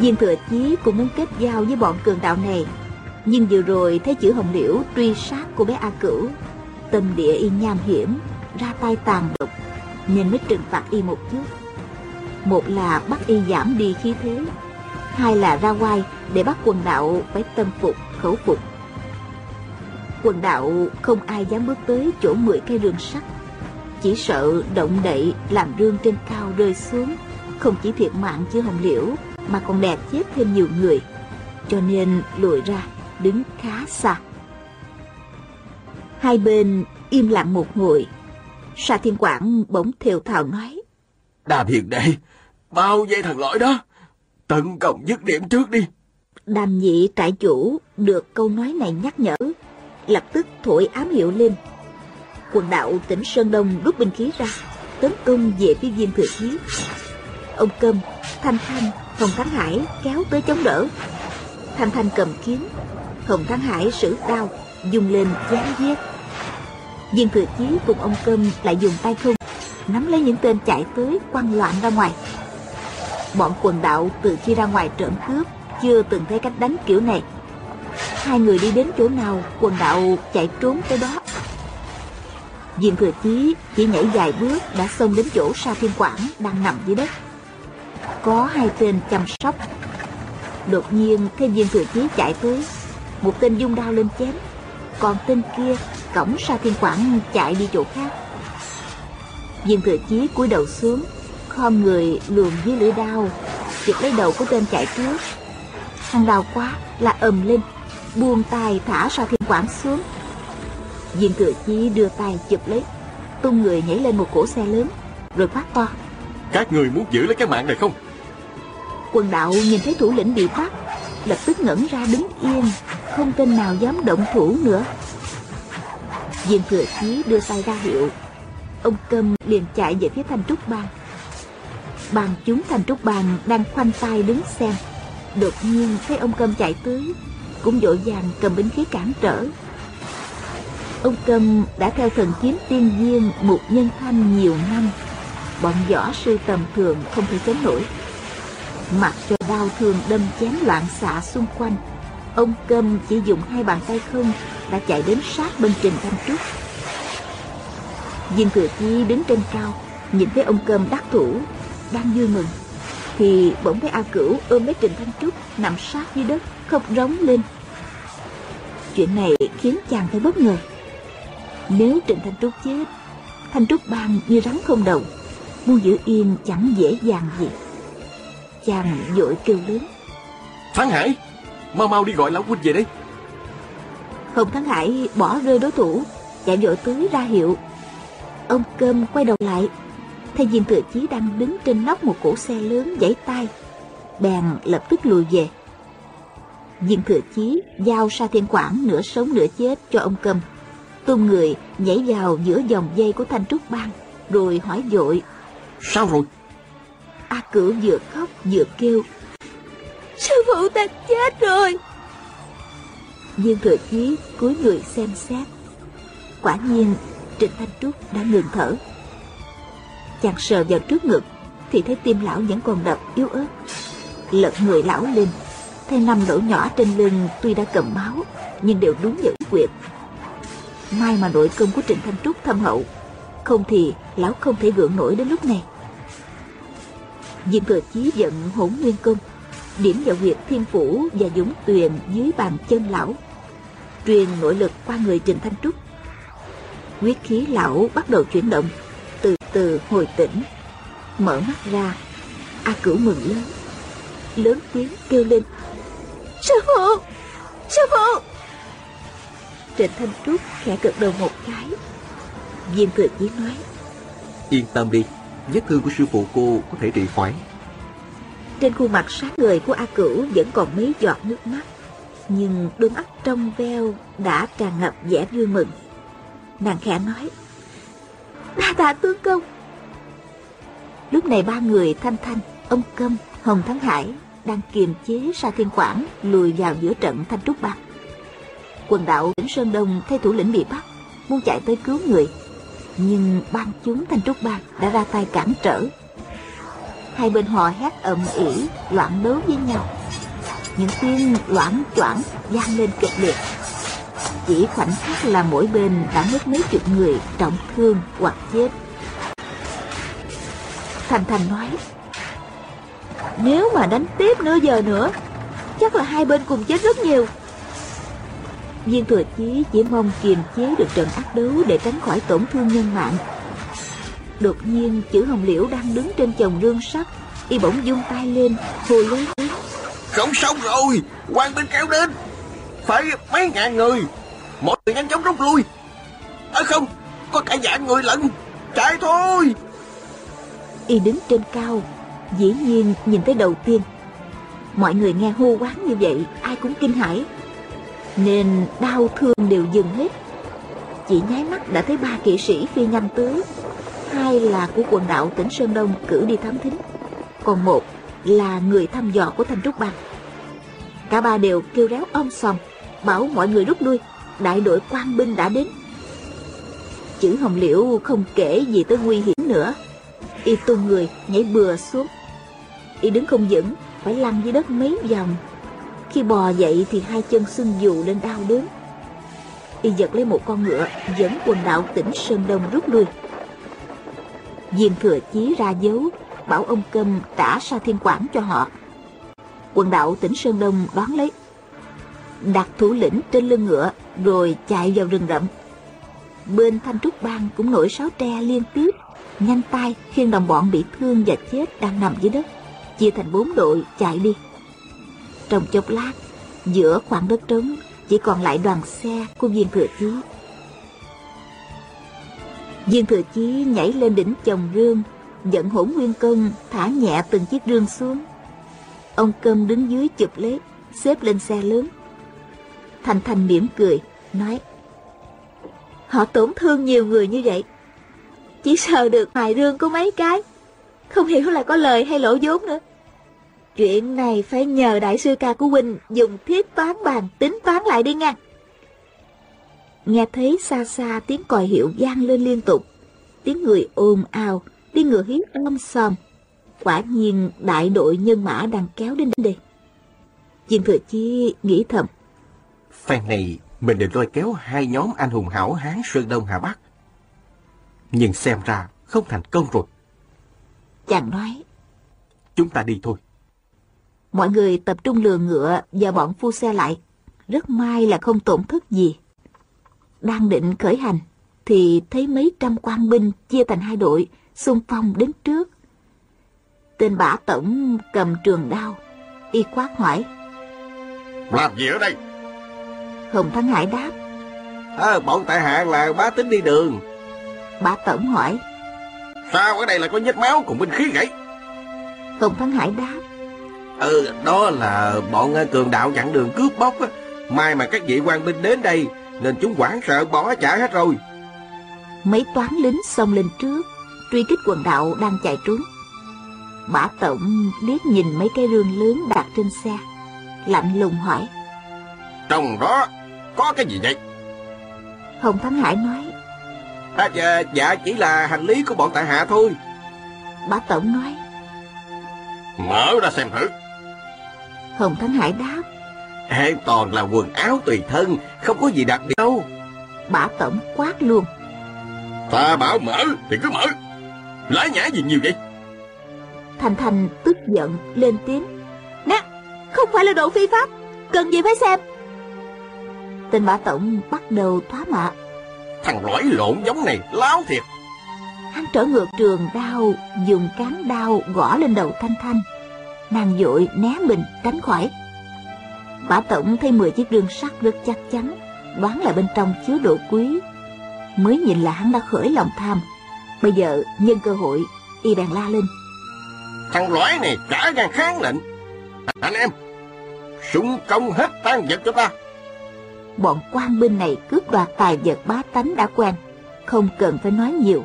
Viên thừa chí cũng muốn kết giao với bọn cường đạo này. Nhưng vừa rồi thấy chữ hồng liễu truy sát cô bé A Cửu. Tâm địa y nham hiểm Ra tay tàn độc Nên mới trừng phạt y một chút. Một là bắt y giảm đi khí thế Hai là ra quay để bắt quần đạo phải tâm phục, khẩu phục. Quần đạo không ai dám bước tới chỗ mười cây rương sắt. Chỉ sợ động đậy làm rương trên cao rơi xuống Không chỉ thiệt mạng chứ hồng liễu mà còn đè chết thêm nhiều người cho nên lùi ra đứng khá xa. Hai bên im lặng một hồi sa thiên quảng bỗng thều thào nói Đàm hiền đệ Bao dây thằng lõi đó Tấn công dứt điểm trước đi. Đàm nhị trại chủ được câu nói này nhắc nhở lập tức thổi ám hiệu lên. Quần đạo tỉnh sơn đông rút binh khí ra tấn công về phía viên thừa chí ông câm thanh thanh hồng thắng hải kéo tới chống đỡ. Thanh thanh cầm kiếm. Hồng thắng hải sử đao, dùng lên giáng giết. Viên thừa chí cùng ông cơm lại dùng tay không, nắm lấy những tên chạy tới quăng loạn ra ngoài. Bọn quần đạo từ khi ra ngoài trộm cướp chưa từng thấy cách đánh kiểu này. Hai người đi đến chỗ nào, quần đạo chạy trốn tới đó. Diện thừa chí chỉ nhảy vài bước đã xông đến chỗ sa thiên quảng đang nằm dưới đất có hai tên chăm sóc. Đột nhiên thấy viên thừa chí chạy tới. Một tên dung đao lên chém. Còn tên kia, cổng sa thiên quảng chạy đi chỗ khác. Viên thừa chí cúi đầu xuống, khom người luồn dưới lưỡi đao. Chụp lấy đầu của tên chạy trước. Thằng đau quá là ầm lên, buông tay thả sa thiên quảng xuống. Viên thừa chí đưa tay chụp lấy, tung người nhảy lên một cổ xe lớn, rồi quát to. Các người muốn giữ lấy cái mạng này không? Quần đạo nhìn thấy thủ lĩnh bị bắt, Lập tức ngẩn ra đứng yên, Không tên nào dám động thủ nữa. Viên thừa chí đưa tay ra hiệu. Ông Câm liền chạy về phía Thanh Trúc Bang. Bàn chúng Thanh Trúc Bang đang khoanh tay đứng xem. Đột nhiên thấy ông Câm chạy tới, Cũng vội vàng cầm binh khí cản trở. Ông Câm đã theo thần kiếm tiên viên một nhân thanh nhiều năm. Bọn võ sư tầm thường không thể chống nổi. Mặc cho đau thương đâm chém loạn xạ xung quanh. Ông cơm chỉ dùng hai bàn tay không Đã chạy đến sát bên Trình Thanh Trúc. Viên Thừa Chi đứng trên cao, Nhìn thấy ông cơm đắc thủ, Đang vui mừng, Thì bỗng thấy A Cửu ôm lấy Trình Thanh Trúc, Nằm sát dưới đất, khóc rống lên. Chuyện này khiến chàng thấy bất ngờ. Nếu Trịnh Thanh Trúc chết, Thanh Trúc bang như rắn không đầu, Muốn giữ yên chẳng dễ dàng gì. Chàng vội kêu lớn. Thắng Hải Mau mau đi gọi lão huynh về đây. Hồng Thắng Hải bỏ rơi đối thủ Chạy vội tới ra hiệu. Ông Cơm quay đầu lại Thấy viên thừa chí đang đứng trên nóc một cổ xe lớn giãy tay. Bèn lập tức lùi về. Viên thừa chí giao sa thiên quảng nửa sống nửa chết cho ông Câm Tung người nhảy vào giữa dòng dây của Thanh Trúc Bang Rồi hỏi vội Sao rồi A Cửu vừa khóc vừa kêu, Sư phụ ta chết rồi. Viên thừa chí cúi người xem xét. Quả nhiên, Trịnh Thanh Trúc đã ngừng thở. Chàng sờ vào trước ngực Thì thấy tim lão vẫn còn đập yếu ớt. Lật người lão lên, Thấy năm lỗ nhỏ trên lưng Tuy đã cầm máu, Nhưng đều đúng những quyệt May mà nội công của Trịnh Thanh Trúc thâm hậu, Không thì lão không thể gượng nổi đến lúc này diêm thừa chí giận hỗn nguyên công. Điểm vào huyệt thiên phủ và dũng tuyền dưới bàn chân lão. Truyền nội lực qua người Trình Thanh Trúc. Huyết khí lão bắt đầu chuyển động, Từ từ hồi tỉnh. Mở mắt ra, A cửu mừng lớn. Lớn tiếng kêu lên, Sư phụ! Sư phụ! Trịnh Thanh Trúc khẽ gật đầu một cái. Viên thừa chí nói, Yên tâm đi Vết thương của sư phụ cô có thể trị khỏi. Trên khuôn mặt sáng người của A Cửu vẫn còn mấy giọt nước mắt Nhưng đôi mắt trong veo đã tràn ngập vẻ vui mừng. Nàng khẽ nói Đa tạ tướng công. Lúc này ba người Thanh Thanh, ông Câm, Hồng Thắng Hải đang kiềm chế Sa Thiên Quảng lùi vào giữa trận Thanh Trúc bạc Quần đạo tỉnh Sơn Đông thay thủ lĩnh bị bắt, muốn chạy tới cứu người, nhưng ban chúng Thanh Trúc Bang đã ra tay cản trở. Hai bên họ hét ầm ĩ, loạn đấu với nhau. Những tiếng loãng choảng vang lên kịch liệt. Chỉ khoảnh khắc là mỗi bên đã mất mấy chục người trọng thương hoặc chết. Thành Thành nói Nếu mà đánh tiếp nửa giờ nữa Chắc là hai bên cùng chết rất nhiều Viên thừa chí chỉ mong kiềm chế được trận ác đấu Để tránh khỏi tổn thương nhân mạng. Đột nhiên chữ hồng liễu đang đứng trên chồng rương sắt Y bỗng dung tay lên Hồ lớn. Tiếng Không xong rồi quan binh kéo đến. Phải mấy ngàn người Mọi người nhanh chóng rút lui. À không Có cả dạng người lận Chạy thôi. Y đứng trên cao Dĩ nhiên nhìn thấy đầu tiên. Mọi người nghe hô quán như vậy Ai cũng kinh hãi nên đau thương đều dừng hết. Chỉ nháy mắt đã thấy ba kỵ sĩ phi nhanh tới Hai là của quần đạo tỉnh Sơn Đông cử đi thám thính, Còn một là người thăm dò của Thanh Trúc Bang. Cả ba đều kêu réo om sòm, Bảo mọi người rút lui, Đại đội quan binh đã đến. Chữ Hồng Liễu không kể gì tới nguy hiểm nữa. Y tung người nhảy bừa xuống. Y đứng không vững, phải lăn dưới đất mấy vòng khi bò dậy thì hai chân sưng dù lên đau đớn. Y giật lấy một con ngựa, dẫn quần đạo tỉnh sơn đông rút lui. Diên thừa chí ra dấu, bảo ông câm trả sa thiên quảng cho họ. Quần đạo tỉnh sơn đông đoán lấy. Đặt thủ lĩnh trên lưng ngựa, rồi chạy vào rừng rậm. Bên thanh trúc bang cũng nổi sáo tre liên tiếp. Nhanh tay, khiêng đồng bọn bị thương và chết đang nằm dưới đất. Chia thành bốn đội chạy đi trong chốc lát, giữa khoảng đất trống, chỉ còn lại đoàn xe của viên thừa chí. Viên thừa chí nhảy lên đỉnh chồng rương, dẫn hỗn nguyên công thả nhẹ từng chiếc rương xuống. Ông cơm đứng dưới chụp lấy xếp lên xe lớn. Thành thành mỉm cười, nói, họ tổn thương nhiều người như vậy. Chỉ sợ được vài rương có mấy cái. Không hiểu là có lời hay lỗ vốn nữa. Chuyện này phải nhờ đại sư ca của huynh Dùng thiết toán bàn tính toán lại đi nha Nghe thấy xa xa tiếng còi hiệu vang lên liên tục Tiếng người ồn ào Tiếng người hí om xòm Quả nhiên đại đội nhân mã đang kéo đến đây Viên thừa chi nghĩ thầm Phen này mình định lôi kéo hai nhóm anh hùng hảo hán Sơn Đông Hà Bắc nhưng xem ra không thành công rồi. Chàng nói. Chúng ta đi thôi. Mọi người tập trung lừa ngựa và bọn phu xe lại. Rất may là không tổn thất gì. Đang định khởi hành, thì thấy mấy trăm quan binh chia thành hai đội, xung phong đến trước. Tên bả tổng cầm trường đao, y quát hỏi. Làm gì ở đây? Hồng Thắng Hải đáp. À, bọn tại hạ là bá tính đi đường, Bá Tổng hỏi Sao ở đây lại có vết máu cùng binh khí vậy Tôn Thắng Hải đáp Ừ đó là bọn cường đạo chặn đường cướp bóc á. Mai mà các vị quan binh đến đây Nên chúng hoảng sợ bỏ trả hết rồi. Mấy toán lính xông lên trước Truy kích quần đạo đang chạy trốn. Bả Tổng liếc nhìn mấy cái rương lớn đặt trên xe Lạnh lùng hỏi. Trong đó có cái gì vậy? Hồng Thắng Hải nói. À, dạ, dạ chỉ là hành lý của bọn tại hạ thôi. Bá Tổng nói. Mở ra xem thử Hồng Thánh Hải đáp. An toàn là quần áo tùy thân Không có gì đặc biệt đâu. Bả Tổng quát luôn. Ta bảo mở thì cứ mở. Lái nhã gì nhiều vậy? Thành Thành tức giận lên tiếng. Nè không phải là đồ phi pháp Cần gì phải xem. Tên bả tổng bắt đầu thoá mạ. Thằng lõi lộn giống này láo thiệt. Hắn trở ngược trường đao Dùng cán đao gõ lên đầu Thanh Thanh Nàng dội né mình tránh khỏi Bả tổng thấy 10 chiếc rương sắt rất chắc chắn Đoán là bên trong chứa đồ quý Mới nhìn là hắn đã khởi lòng tham Bây giờ nhân cơ hội Y bèn la lên Thằng lõi này trả gan kháng lệnh. Anh em, súng công hết tan vật cho ta. Bọn quan binh này cướp đoạt tài vật bá tánh đã quen, không cần phải nói nhiều.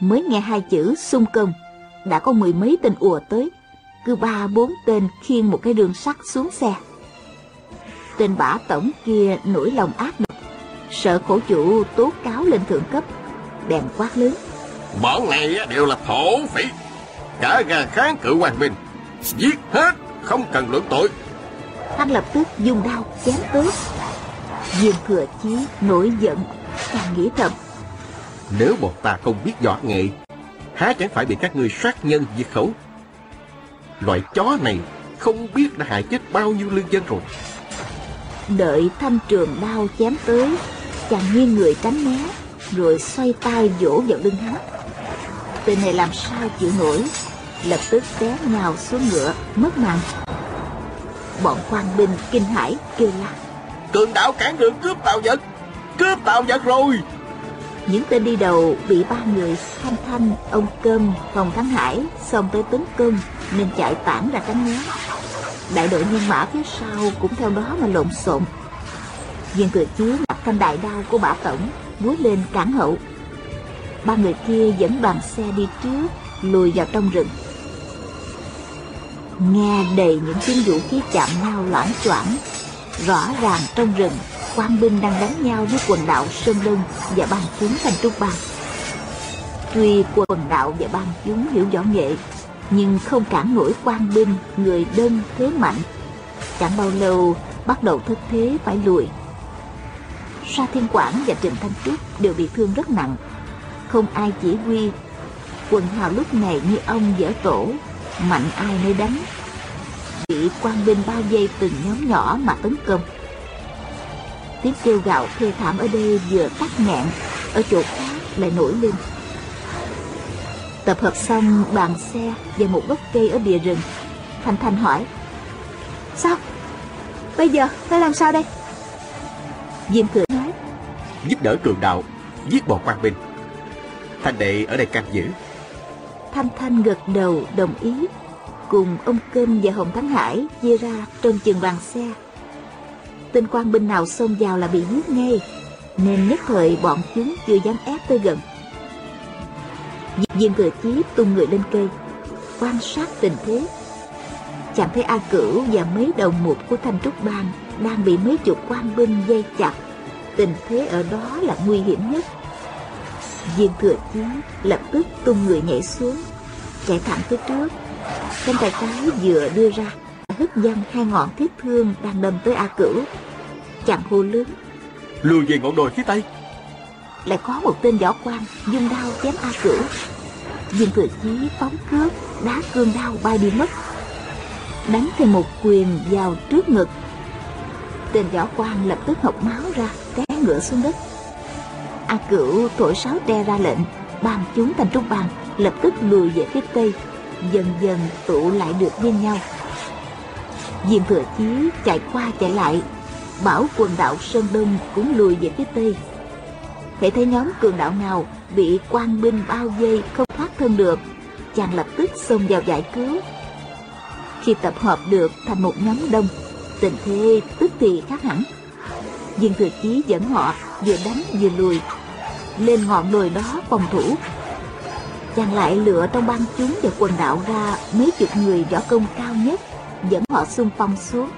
Mới nghe hai chữ xung công, đã có mười mấy tên ùa tới, cứ ba bốn tên khiêng một cái đường sắt xuống xe. Tên bả tổng kia nổi lòng ác độc, sợ khổ chủ tố cáo lên thượng cấp, bèn quát lớn. Bọn này đều là thổ phỉ, cả gan kháng cự hoàng binh, giết hết, không cần luận tội. Hắn lập tức dùng đao chém tới. Diêm thừa chí nổi giận, càng nghĩ thầm. Nếu bọn ta không biết võ nghệ, há chẳng phải bị các ngươi sát nhân diệt khẩu. Loại chó này không biết đã hại chết bao nhiêu lương dân rồi. Đợi thanh trường đao chém tới, chàng nghiêng người tránh né, rồi xoay tay vỗ vào lưng hắn. Tên này làm sao chịu nổi, lập tức té nhào xuống ngựa, mất mạng. Bọn quan binh kinh hãi kêu la. Cường đạo cản đường cướp tàu vật, cướp tàu vật rồi. Những tên đi đầu bị ba người Thanh Thanh, ông Cơm, Phòng Thắng Hải xông tới tấn công nên chạy tản ra tránh né. Đại đội nhân mã phía sau cũng theo đó mà lộn xộn. Viên thừa chí mặt thanh đại đao của bả tổng búa lên cản hậu. Ba người kia dẫn đoàn xe đi trước, lùi vào trong rừng. Nghe đầy những tiếng vũ khí chạm nhau loãng choảng. Rõ ràng trong rừng, quan binh đang đánh nhau với quần đạo Sơn Đông và bang chúng thành Trúc Bang. Tuy quần đạo và bang chúng hiểu võ nghệ, nhưng không cản nổi quan binh người đơn thế mạnh. Chẳng bao lâu bắt đầu thất thế phải lùi. Sa Thiên Quảng và Trịnh Thanh Trúc đều bị thương rất nặng. Không ai chỉ huy. Quần hào lúc này như ông dở tổ, mạnh ai nơi đánh. Bị quan binh bao vây từng nhóm nhỏ mà tấn công. Tiếng kêu gạo thê thảm ở đây vừa tắt nghẹn, ở chỗ khác lại nổi lên. Tập hợp xong bàn xe và một gốc cây ở bìa rừng. Thanh Thanh hỏi. Sao? Bây giờ phải làm sao đây? Diêm Thừa nói. Giúp đỡ cường đạo, giết bọn quan binh. Thanh đệ ở đây canh giữ. Thanh Thanh gật đầu đồng ý. Cùng ông Cơm và Hồng Thắng Hải chia ra trong chừng đoàn xe. Tên quan binh nào xông vào là bị giết ngay, nên nhất thời bọn chúng chưa dám ép tới gần. viên Thừa Chí tung người lên cây, quan sát tình thế. Chẳng thấy A Cửu và mấy đầu mục của Thanh Trúc Bang đang bị mấy chục quan binh dây chặt. Tình thế ở đó là nguy hiểm nhất. viên Thừa Chí lập tức tung người nhảy xuống, chạy thẳng tới trước. Cánh tay trái vừa đưa ra, hất văng hai ngọn thiết thương đang đâm tới A Cửu. Chàng hô lớn. Lùi về ngọn đồi phía tây. Lại có một tên võ quan dùng đao chém A Cửu. Diêm Thừa Chí phóng cướp, đá cương đao bay đi mất. Đánh thêm một quyền vào trước ngực. Tên võ quan lập tức học máu ra, té ngựa xuống đất. A Cửu thổi sáo tre ra lệnh, ban chúng thành trung bàn lập tức lùi về phía tây, dần dần tụ lại được với nhau. Diêm Thừa Chí chạy qua chạy lại, bảo quần đạo Sơn Đông cũng lùi về phía tây. Hãy thấy nhóm cường đạo nào bị quan binh bao vây không thoát thân được, chàng lập tức xông vào giải cứu. Khi tập hợp được thành một nhóm đông, tình thế tức thì khác hẳn. Diêm Thừa Chí dẫn họ vừa đánh vừa lùi, lên ngọn đồi đó phòng thủ. Chàng lại lựa trong ban chúng và quần đạo ra mấy chục người võ công cao nhất, dẫn họ xung phong xuống,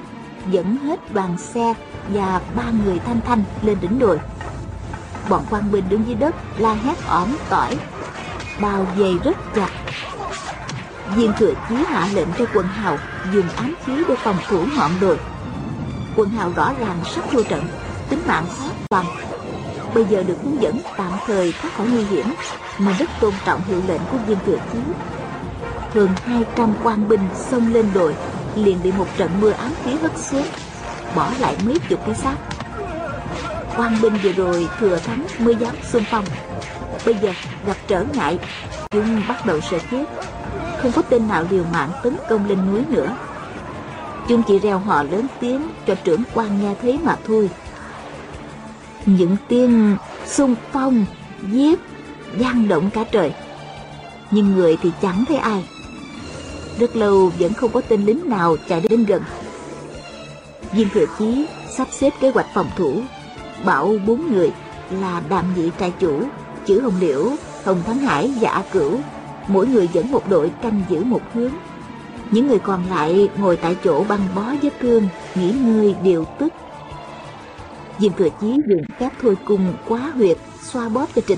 dẫn hết đoàn xe và ba người thanh thanh lên đỉnh đồi. Bọn quan binh đứng dưới đất la hét ỏm tỏi, bao vây rất chặt. viên thừa chí hạ lệnh cho quần hào dùng ám khí để phòng thủ ngọn đồi. Quần hào rõ ràng sắp thua trận, tính mạng khó toàn bây giờ được hướng dẫn tạm thời thoát khỏi nguy hiểm mà rất tôn trọng hiệu lệnh của viên thừa chí hơn 200 quan binh xông lên đồi liền bị một trận mưa ám khí hất xuống, bỏ lại mấy chục cái xác. Quan binh vừa rồi thừa thắng mới dám xung phong. Bây giờ gặp trở ngại chúng bắt đầu sợ chết. Không có tên nào liều mạng tấn công lên núi nữa. Chúng chỉ reo hò lớn tiếng cho trưởng quan nghe thấy mà thôi. Những tiếng xung phong, giết gian động cả trời. Nhưng người thì chẳng thấy ai. Rất lâu vẫn không có tên lính nào chạy đến gần. Viên thừa chí sắp xếp kế hoạch phòng thủ, bảo bốn người là đàm nhị trại chủ, chữ hồng liễu, hồng thắng hải và a cửu, mỗi người dẫn một đội canh giữ một hướng. Những người còn lại ngồi tại chỗ băng bó vết thương, nghỉ ngơi điều tức. Diêm thừa chí dùng các thôi cung quá huyệt xoa bóp cho Trịnh